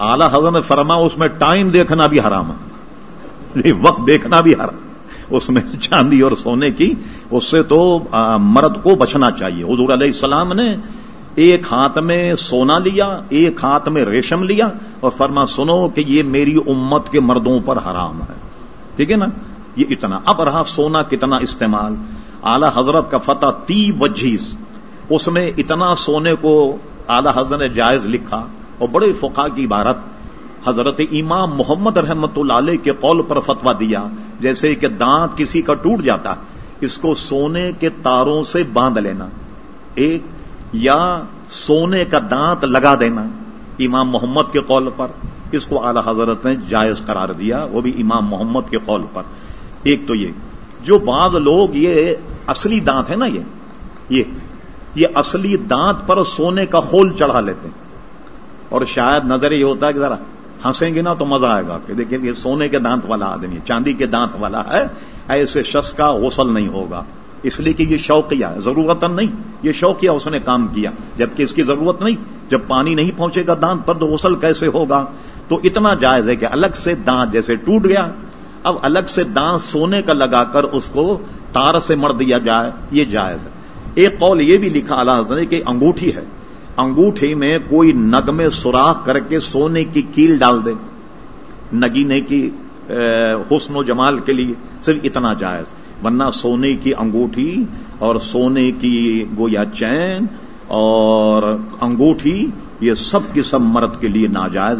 اعلی حضرت نے فرما اس میں ٹائم دیکھنا بھی حرام ہے۔ وقت دیکھنا بھی حرام اس میں چاندی اور سونے کی، اس سے تو مرد کو بچنا چاہیے۔ حضور علیہ السلام نے ایک ہاتھ میں سونا لیا، ایک ہاتھ میں ریشم لیا اور فرما سنو کہ یہ میری امت کے مردوں پر حرام ہے۔ ٹھیک ہے نا؟ یہ اتنا۔ اب رہا سونا کتنا استعمال۔ اعلی حضرت کا فتح تی وجیز۔ اس میں اتنا سونے کو اعلی حضرت نے جائز لکھا۔ اور بڑے فقا کی عبارت، حضرت امام محمد رحمت اللہ علیہ کے قول پر فتوا دیا، جیسے کہ دانت کسی کا ٹوٹ جاتا، اس کو سونے کے تاروں سے باندھ لینا۔ ایک، یا سونے کا دانت لگا دینا۔ امام محمد کے قول پر، اس کو اعلی حضرت نے جائز قرار دیا، وہ بھی امام محمد کے قول پر۔ ایک تو یہ، جو بعض لوگ یہ اصلی دانت ہے نا یہ یہ یہ اصلی دانت پر سونے کا خول چڑھا لیتے ہیں۔ اور شاید نظر یہ ہوتا ہے کہ ذرا ہنسیں گے نا تو مزہ آئے گا۔ کہ دیکھیں یہ سونے کے دانت والا آدمی چاندی کے دانت والا ہے، ایسے شخص کا غسل نہیں ہوگا۔ اس لیے کہ یہ شوقیہ ضرورت نہیں۔ یہ شوقیہ اس نے کام کیا، جبکہ اس کی ضرورت نہیں۔ جب پانی نہیں پہنچے گا دانت پر تو غسل کیسے ہوگا؟ تو اتنا جائز ہے کہ الگ سے دانت جیسے ٹوٹ گیا، اب الگ سے دانت سونے کا لگا کر اس کو تار سے مر دیا جائے، یہ جائز ہے۔ ایک قول یہ بھی لکھا اللہ نے کہ انگوٹھی ہے۔ انگوٹھی میں کوئی نگ میں سوراخ کر کے سونے کی کیل ڈال دے۔ نگینے کی حسن و جمال کے لیے صرف اتنا جائز۔ ورنہ سونے کی انگوٹھی اور سونے کی گویا چین اور انگوٹھی یہ سب کی سب مرد کے لیے ناجائز۔